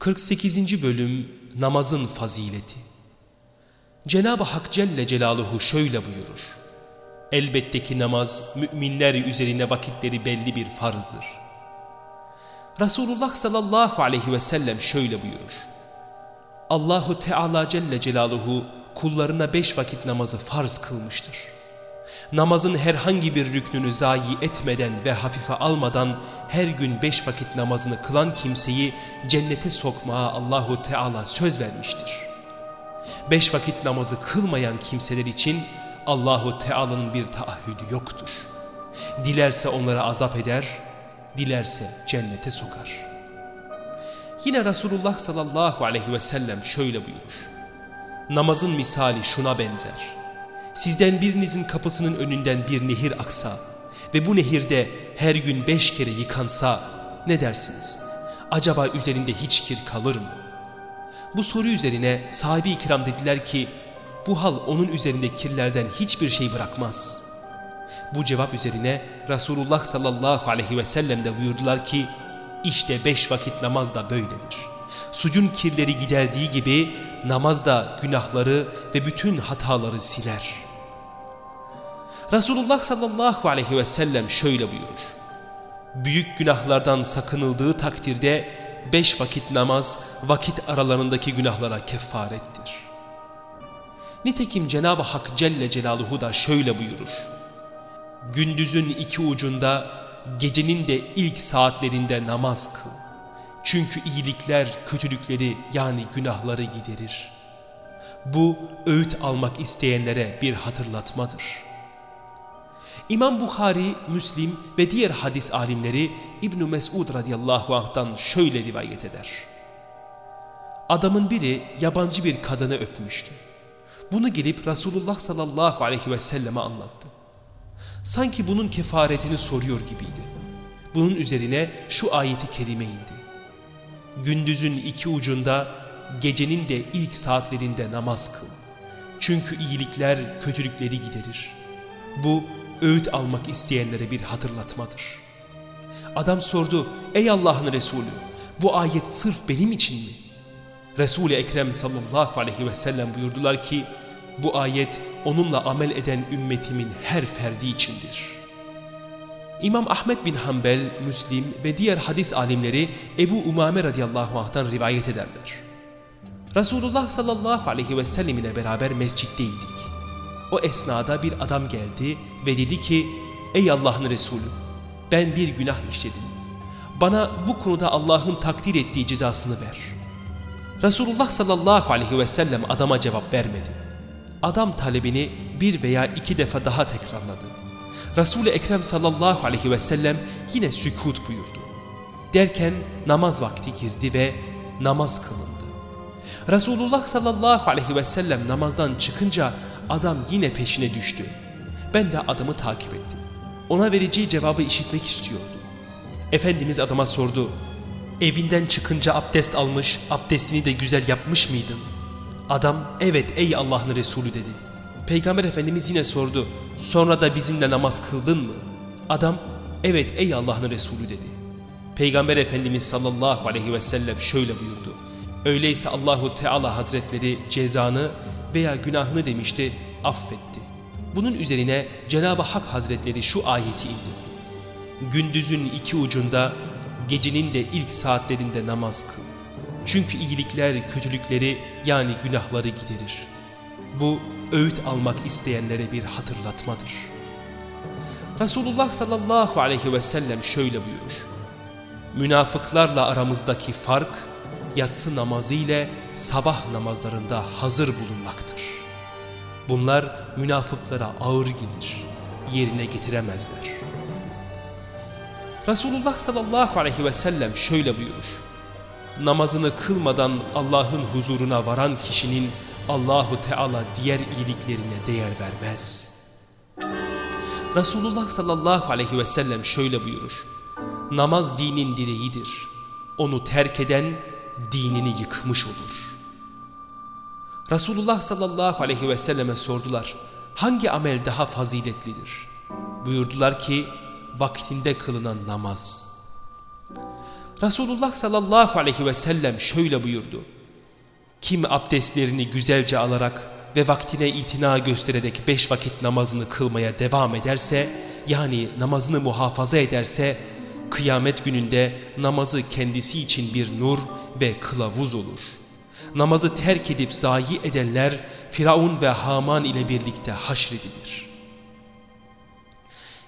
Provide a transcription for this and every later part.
48. Bölüm Namazın Fazileti Cenab-ı Hak Celle Celaluhu şöyle buyurur. Elbette ki namaz müminler üzerine vakitleri belli bir farzdır. Resulullah sallallahu aleyhi ve sellem şöyle buyurur. Allahu Teala Celle Celaluhu kullarına beş vakit namazı farz kılmıştır. Namazın herhangi bir rüknünü zayi etmeden ve hafife almadan her gün beş vakit namazını kılan kimseyi cennete sokmaya Allahu Teala söz vermiştir. Beş vakit namazı kılmayan kimseler için Allahu Teala'nın bir taahhüdü yoktur. Dilerse onlara azap eder, dilerse cennete sokar. Yine Resulullah sallallahu aleyhi ve sellem şöyle buyurur. Namazın misali şuna benzer. Sizden birinizin kapısının önünden bir nehir aksa ve bu nehirde her gün beş kere yıkansa ne dersiniz? Acaba üzerinde hiç kir kalır mı? Bu soru üzerine sahibi kiram dediler ki bu hal onun üzerinde kirlerden hiçbir şey bırakmaz. Bu cevap üzerine Resulullah sallallahu aleyhi ve sellem de buyurdular ki işte beş vakit namaz da böyledir. Sucun kirleri giderdiği gibi namaz da günahları ve bütün hataları siler. Resulullah sallallahu aleyhi ve sellem şöyle buyurur. Büyük günahlardan sakınıldığı takdirde beş vakit namaz vakit aralarındaki günahlara kefarettir. Nitekim Cenab-ı Hak Celle Celaluhu da şöyle buyurur. Gündüzün iki ucunda gecenin de ilk saatlerinde namaz kıl. Çünkü iyilikler kötülükleri yani günahları giderir. Bu öğüt almak isteyenlere bir hatırlatmadır. İmam Bukhari, Müslim ve diğer hadis alimleri İbn Mesud radıyallahu anh'tan şöyle rivayet eder. Adamın biri yabancı bir kadını öpmüştü. Bunu gelip Resulullah sallallahu aleyhi ve selleme anlattı. Sanki bunun kefaretini soruyor gibiydi. Bunun üzerine şu ayeti kerime indi. Gündüzün iki ucunda, gecenin de ilk saatlerinde namaz kıl. Çünkü iyilikler kötülükleri giderir. Bu öğüt almak isteyenlere bir hatırlatmadır. Adam sordu, ey Allah'ın Resulü bu ayet sırf benim için mi? Resul-i Ekrem sallallahu aleyhi ve sellem buyurdular ki, bu ayet onunla amel eden ümmetimin her ferdi içindir. İmam Ahmet bin Hanbel, Müslim ve diğer hadis alimleri Ebu Umame radıyallahu anh'tan rivayet ederler. Resulullah sallallahu aleyhi ve sellem ile beraber mescitteydik. O esnada bir adam geldi ve dedi ki ey Allah'ın Resulü ben bir günah işledim. Bana bu konuda Allah'ın takdir ettiği cezasını ver. Resulullah sallallahu aleyhi ve sellem adama cevap vermedi. Adam talebini bir veya iki defa daha tekrarladı. Resul-i Ekrem sallallahu aleyhi ve sellem yine sükut buyurdu. Derken namaz vakti girdi ve namaz kılındı. Resulullah sallallahu aleyhi ve sellem namazdan çıkınca adam yine peşine düştü. Ben de adamı takip ettim. Ona vereceği cevabı işitmek istiyordu. Efendimiz adama sordu. Evinden çıkınca abdest almış, abdestini de güzel yapmış mıydın? Adam evet ey Allah'ın Resulü dedi. Peygamber Efendimiz yine sordu. Sonra da bizimle namaz kıldın mı? Adam evet ey Allah'ın Resulü dedi. Peygamber Efendimiz sallallahu aleyhi ve sellem şöyle buyurdu. Öyleyse Allahu Teala Hazretleri cezanı veya günahını demişti affetti. Bunun üzerine Cenab-ı Hak Hazretleri şu ayeti indirdi. Gündüzün iki ucunda gecenin de ilk saatlerinde namaz kıl. Çünkü iyilikler kötülükleri yani günahları giderir. Bu öğüt almak isteyenlere bir hatırlatmadır. Resulullah sallallahu aleyhi ve sellem şöyle buyurur. Münafıklarla aramızdaki fark yatsı namazı ile sabah namazlarında hazır bulunmaktır. Bunlar münafıklara ağır gelir, yerine getiremezler. Resulullah sallallahu aleyhi ve sellem şöyle buyurur. Namazını kılmadan Allah'ın huzuruna varan kişinin Allahu Teala diğer iyiliklerine değer vermez. Resulullah sallallahu aleyhi ve sellem şöyle buyurur. Namaz dinin direğidir. Onu terk eden dinini yıkmış olur. Resulullah sallallahu aleyhi ve selleme sordular. Hangi amel daha faziletlidir? Buyurdular ki vaktinde kılınan namaz. Resulullah sallallahu aleyhi ve sellem şöyle buyurdu. Kim abdestlerini güzelce alarak ve vaktine itina göstererek beş vakit namazını kılmaya devam ederse, yani namazını muhafaza ederse, kıyamet gününde namazı kendisi için bir nur ve kılavuz olur. Namazı terk edip zayi edenler, Firavun ve Haman ile birlikte haşredilir.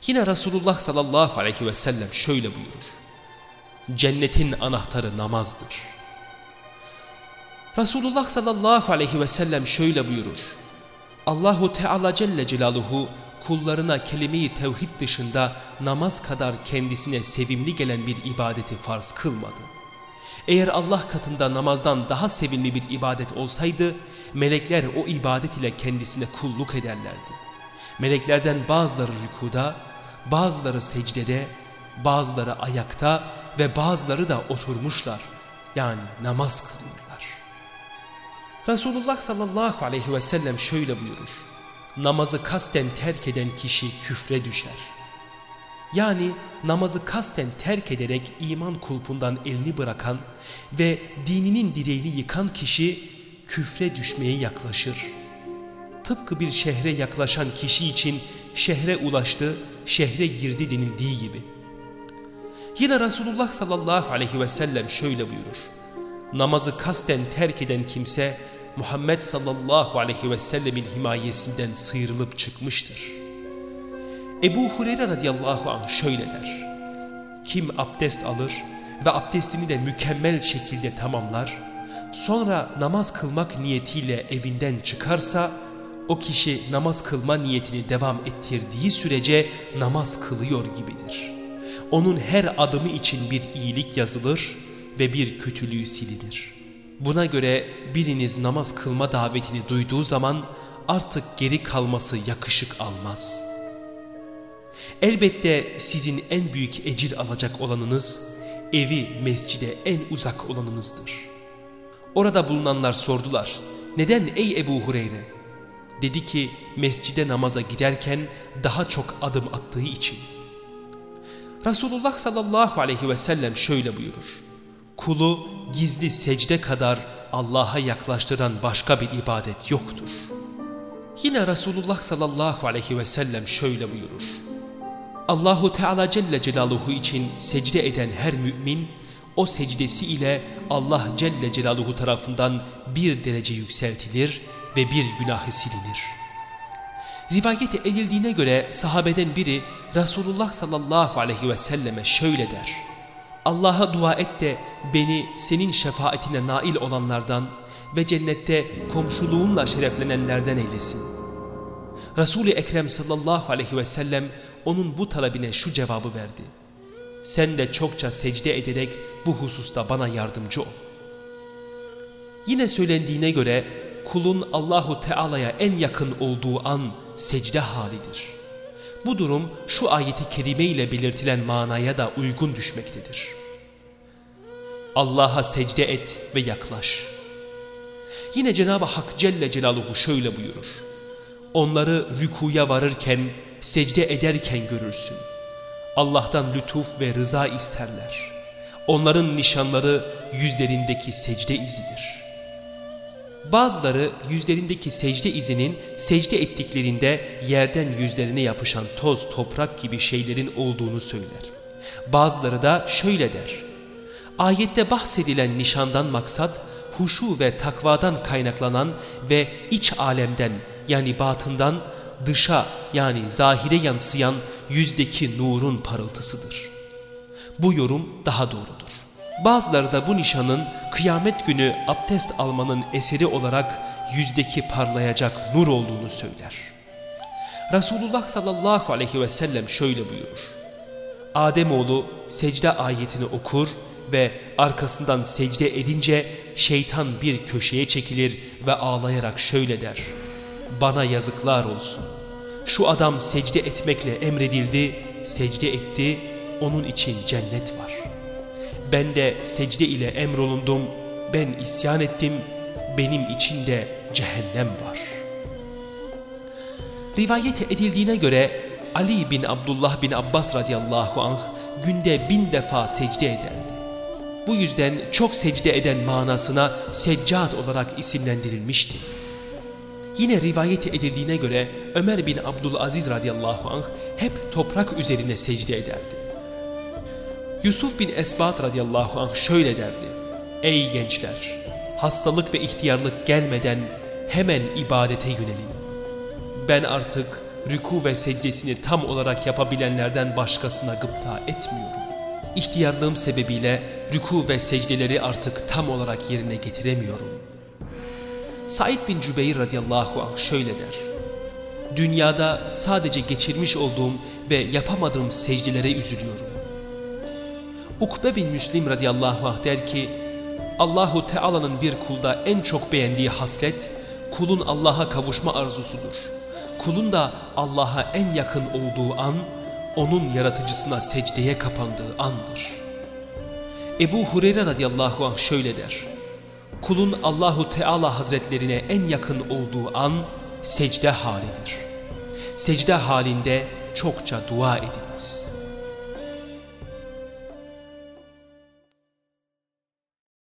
Yine Resulullah sallallahu aleyhi ve sellem şöyle buyurur. Cennetin anahtarı namazdır. Resulullah sallallahu aleyhi ve sellem şöyle buyurur. Allahu Teala Celle Celaluhu kullarına kelime-i tevhid dışında namaz kadar kendisine sevimli gelen bir ibadeti farz kılmadı. Eğer Allah katında namazdan daha sevimli bir ibadet olsaydı, melekler o ibadet ile kendisine kulluk ederlerdi. Meleklerden bazıları rükuda, bazıları secdede, bazıları ayakta ve bazıları da oturmuşlar. Yani namaz kılıyorlar. Resulullah sallallahu aleyhi ve sellem şöyle buyurur. Namazı kasten terk eden kişi küfre düşer. Yani namazı kasten terk ederek iman kulpundan elini bırakan ve dininin direğini yıkan kişi küfre düşmeye yaklaşır. Tıpkı bir şehre yaklaşan kişi için şehre ulaştı, şehre girdi denildiği gibi. Yine Resulullah sallallahu aleyhi ve sellem şöyle buyurur. Namazı kasten terk eden kimse Muhammed sallallahu aleyhi ve sellemin himayesinden sıyrılıp çıkmıştır. Ebu Hureyre radıyallahu anh şöyle der. Kim abdest alır ve abdestini de mükemmel şekilde tamamlar, sonra namaz kılmak niyetiyle evinden çıkarsa, o kişi namaz kılma niyetini devam ettirdiği sürece namaz kılıyor gibidir. Onun her adımı için bir iyilik yazılır ve bir kötülüğü silinir. Buna göre biriniz namaz kılma davetini duyduğu zaman artık geri kalması yakışık almaz. Elbette sizin en büyük ecir alacak olanınız, evi mescide en uzak olanınızdır. Orada bulunanlar sordular, neden ey Ebu Hureyre? Dedi ki mescide namaza giderken daha çok adım attığı için. Resulullah sallallahu aleyhi ve sellem şöyle buyurur. Kulu gizli secde kadar Allah'a yaklaştıran başka bir ibadet yoktur. Yine Resulullah sallallahu aleyhi ve sellem şöyle buyurur. Allahu Teala Celle Celaluhu için secde eden her mümin o secdesi ile Allah Celle Celaluhu tarafından bir derece yükseltilir ve bir günahı silinir. Rivayet edildiğine göre sahabeden biri Resulullah sallallahu aleyhi ve selleme şöyle der. Allah'a dua et de beni senin şefaatine nail olanlardan ve cennette komşuluğunla şereflenenlerden eylesin. Resul-i Ekrem sallallahu aleyhi ve sellem onun bu talebine şu cevabı verdi. Sen de çokça secde ederek bu hususta bana yardımcı ol. Yine söylendiğine göre kulun Allahu Teala'ya en yakın olduğu an secde halidir. Bu durum şu ayeti kerime ile belirtilen manaya da uygun düşmektedir. Allah'a secde et ve yaklaş. Yine Cenab-ı Hak Celle Celaluhu şöyle buyurur. Onları rükuya varırken, secde ederken görürsün. Allah'tan lütuf ve rıza isterler. Onların nişanları yüzlerindeki secde izidir. Bazıları yüzlerindeki secde izinin secde ettiklerinde yerden yüzlerine yapışan toz, toprak gibi şeylerin olduğunu söyler. Bazıları da şöyle der. Ayette bahsedilen nişandan maksat, huşu ve takvadan kaynaklanan ve iç alemden yani batından dışa yani zahire yansıyan yüzdeki nurun parıltısıdır. Bu yorum daha doğrudur. Bazıları da bu nişanın kıyamet günü abdest almanın eseri olarak yüzdeki parlayacak nur olduğunu söyler. Resulullah sallallahu aleyhi ve sellem şöyle buyurur. Ademoğlu secde ayetini okur ve arkasından secde edince şeytan bir köşeye çekilir ve ağlayarak şöyle der. Bana yazıklar olsun. Şu adam secde etmekle emredildi, secde etti, onun için cennet var. Ben de secde ile emrolundum, ben isyan ettim, benim için de cehennem var. Rivayet edildiğine göre Ali bin Abdullah bin Abbas radıyallahu anh günde bin defa secde ederdi. Bu yüzden çok secde eden manasına seccad olarak isimlendirilmişti. Yine rivayet edildiğine göre Ömer bin Abdülaziz radıyallahu anh hep toprak üzerine secde ederdi. Yusuf bin Esbat radıyallahu anh şöyle derdi. Ey gençler! Hastalık ve ihtiyarlık gelmeden hemen ibadete yönelin. Ben artık rüku ve secdesini tam olarak yapabilenlerden başkasına gıpta etmiyorum. İhtiyarlığım sebebiyle rüku ve secdeleri artık tam olarak yerine getiremiyorum. Said bin Cübeyr radıyallahu anh şöyle der. Dünyada sadece geçirmiş olduğum ve yapamadığım secdelere üzülüyorum. Ukbe bin Müslim radıyallahu anh der ki, Allahu Teala'nın bir kulda en çok beğendiği haslet, kulun Allah'a kavuşma arzusudur. Kulun da Allah'a en yakın olduğu an, onun yaratıcısına secdeye kapandığı andır. Ebu Hureyre radıyallahu anh şöyle der. Kulun Allahu Teala hazretlerine en yakın olduğu an secde halidir. Secde halinde çokça dua ediniz.''